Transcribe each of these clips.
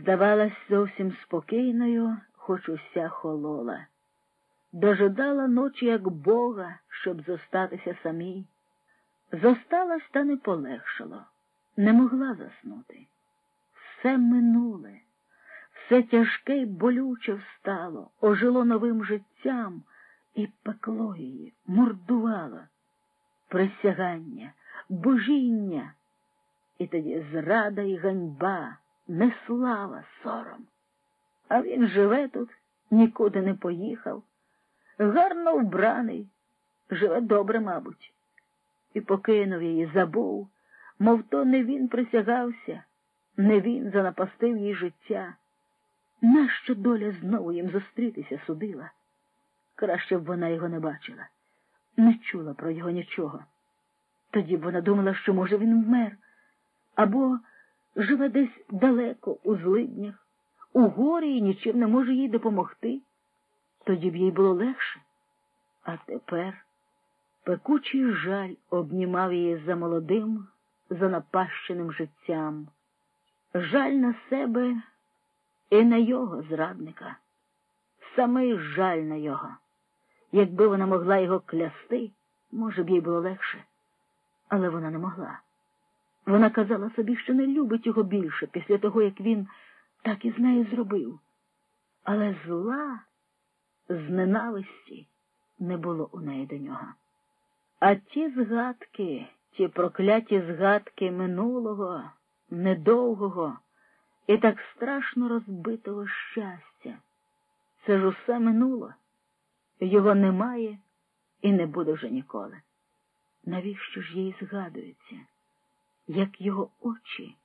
здавалась зовсім спокійною, хоч уся холола. Дожидала ночі, як Бога, щоб зостатися самій. Зосталась, та не полегшало, не могла заснути. Все минуле, все тяжке й болюче встало, ожило новим життям і пекло її, мордувало. Присягання, божіння, і тоді зрада і ганьба, неслава, сором. А він живе тут, нікуди не поїхав, гарно вбраний, живе добре, мабуть, і покинув її, забув, мов то не він присягався, не він занапастив їй життя. Нащо доля знову їм зустрітися судила? Краще б вона його не бачила, не чула про його нічого. Тоді б вона думала, що, може, він вмер, або живе десь далеко, у злиднях, у горі і нічим не може їй допомогти. Тоді б їй було легше. А тепер пекучий жаль обнімав її за молодим, занапащеним життям, жаль на себе і на його зрадника, самий жаль на його. Якби вона могла його клясти, може б їй було легше, але вона не могла. Вона казала собі, що не любить його більше після того, як він так і з нею зробив. Але зла з ненависті не було у неї до нього. А ті згадки, ті прокляті згадки минулого, недовгого і так страшно розбитого щастя, це ж усе минуло. Його немає і не буде вже ніколи. Навіщо ж їй згадується, як його очі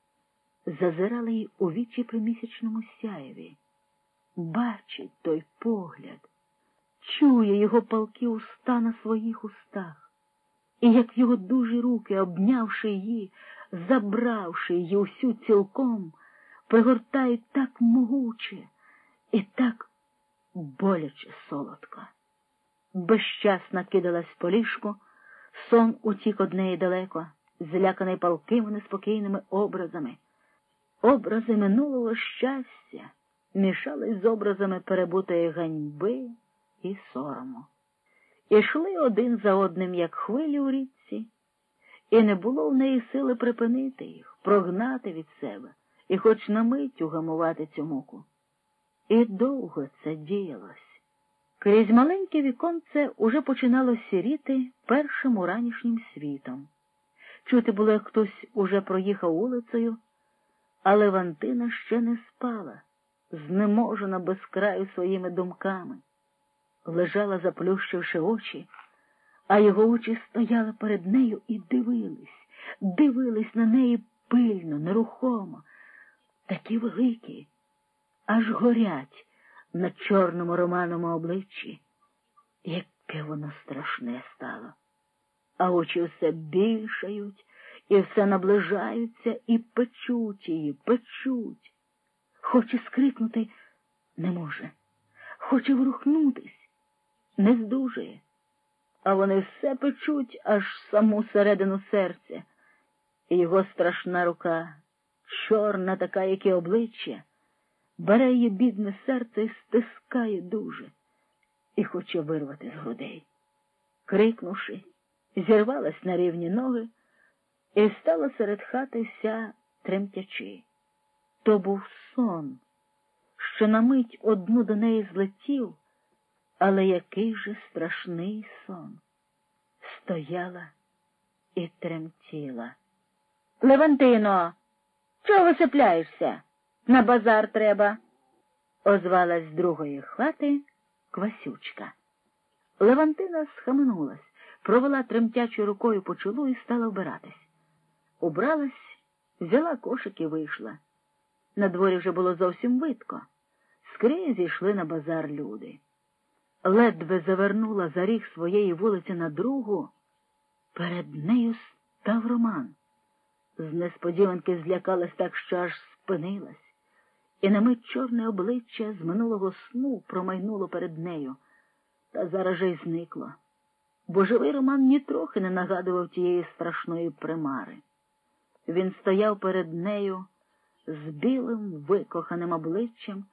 зазирали їй у вічі при місячному сяєві, бачить той погляд, чує його палки уста на своїх устах, і як його дужі руки, обнявши її, забравши її усю цілком, пригортають так могуче і так боляче солодко. Безщасно кидалась по ліжку, сон утік од неї далеко, зляканий палкими неспокійними образами. Образи минулого щастя мішались з образами перебутої ганьби і сорому. Ішли один за одним, як хвилі у річці, і не було в неї сили припинити їх, прогнати від себе і хоч на мить угамувати цю муку. І довго це діялось. Крізь маленьке віконце уже починало сіріти першим уранішнім світом. Чути було, як хтось уже проїхав вулицею, але Вантина ще не спала, знеможена без краю своїми думками. Лежала, заплющивши очі, а його очі стояли перед нею і дивились, дивились на неї пильно, нерухомо, такі великі, аж горять на чорному романому обличчі, яке воно страшне стало, а очі все більшають і все наближаються і печуть її, печуть. Хоче скрикнути не може, хоче врухнутись, не здужує, а вони все печуть аж саму середину серця, і його страшна рука, чорна така, як і обличчя бере її бідне серце і стискає дуже і хоче вирвати з грудей. Крикнувши, зірвалась на рівні ноги і стала серед хати вся тремтячи. То був сон, що на мить одну до неї злетів, але який же страшний сон. Стояла і тремтіла. Левантино, чого висипляєшся? На базар треба, озвалась з другої хати Квасючка. Левантина схаменулась, провела тремтячою рукою по чолу і стала вбиратись. Убралась, взяла кошик і вийшла. На дворі вже було зовсім видко. Скрізь зійшли на базар люди. Ледве завернула за ріг своєї вулиці на другу. Перед нею став Роман. З несподіванки злякалась так, що аж спинилась і на мить чорне обличчя з минулого сну промайнуло перед нею, та зараз же й зникло. Бо живий Роман нітрохи не нагадував тієї страшної примари. Він стояв перед нею з білим викоханим обличчям.